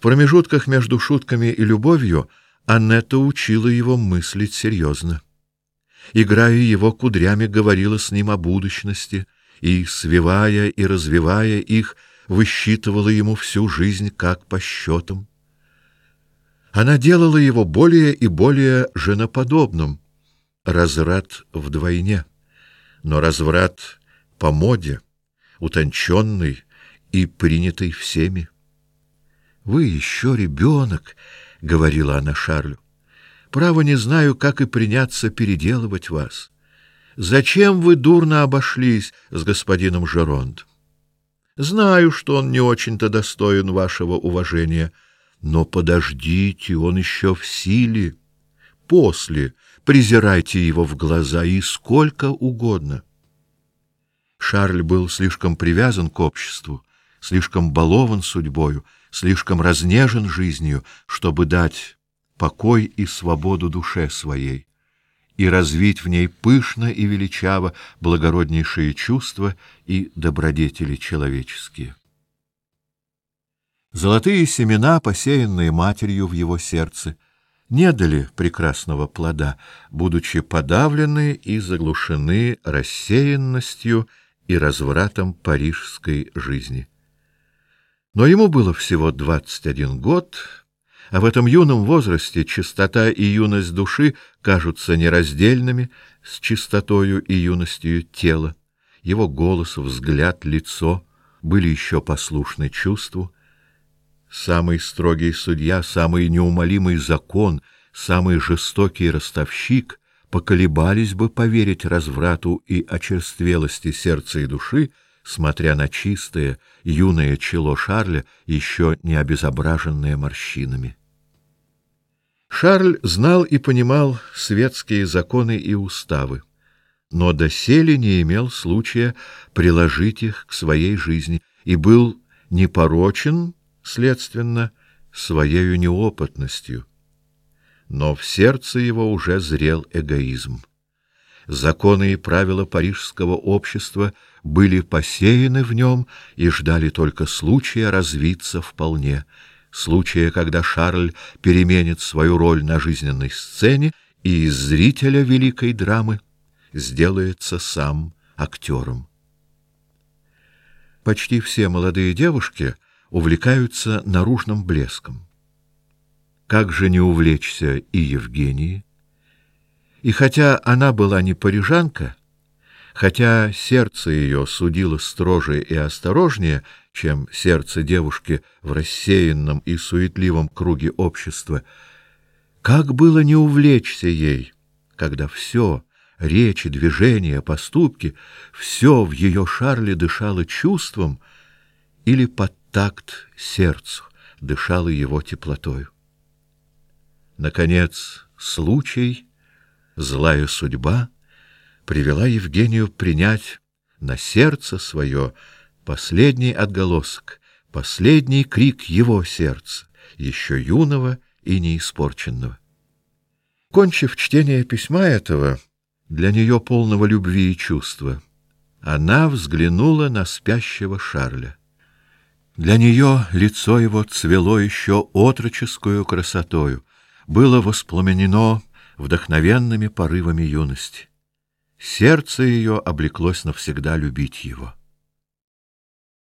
В промежутках между шутками и любовью Аннетта учила его мыслить серьезно. Играя его кудрями, говорила с ним о будущности и, свивая и развивая их, высчитывала ему всю жизнь как по счетам. Она делала его более и более женоподобным, разврат вдвойне, но разврат по моде, утонченный и принятый всеми. Вы еще ребенок, — говорила она Шарлю. Право не знаю, как и приняться переделывать вас. Зачем вы дурно обошлись с господином Жеронд? Знаю, что он не очень-то достоин вашего уважения, но подождите, он еще в силе. После презирайте его в глаза и сколько угодно. Шарль был слишком привязан к обществу, слишком балован судьбою, слишком разнежен жизнью, чтобы дать покой и свободу душе своей и развить в ней пышно и величаво благороднейшие чувства и добродетели человеческие. Золотые семена, посеянные матерью в его сердце, не дали прекрасного плода, будучи подавлены и заглушены рассеянностью и развратом парижской жизни. Но ему было всего двадцать один год, а в этом юном возрасте чистота и юность души кажутся нераздельными с чистотою и юностью тела. Его голос, взгляд, лицо были еще послушны чувству. Самый строгий судья, самый неумолимый закон, самый жестокий ростовщик поколебались бы поверить разврату и очерствелости сердца и души, смотря на чистое, юное чело Шарля, еще не обезображенное морщинами. Шарль знал и понимал светские законы и уставы, но доселе не имел случая приложить их к своей жизни и был непорочен, следственно, своей неопытностью. Но в сердце его уже зрел эгоизм. Законы и правила парижского общества были посеяны в нем и ждали только случая развиться вполне, случая, когда Шарль переменит свою роль на жизненной сцене и из зрителя великой драмы сделается сам актером. Почти все молодые девушки увлекаются наружным блеском. Как же не увлечься и Евгении? И хотя она была не парижанка, хотя сердце ее судило строже и осторожнее, чем сердце девушки в рассеянном и суетливом круге общества, как было не увлечься ей, когда все — речи, движения, поступки — все в ее шарле дышало чувством или под такт сердцу дышало его теплотою. Наконец, случай — злая судьба привела Евгению принять на сердце свое последний отголосок, последний крик его сердца, еще юного и неиспорченного. Кончив чтение письма этого, для нее полного любви и чувства, она взглянула на спящего Шарля. Для нее лицо его цвело еще отроческую красотою, было воспламенено вдохновенными порывами юности. Сердце ее облеклось навсегда любить его.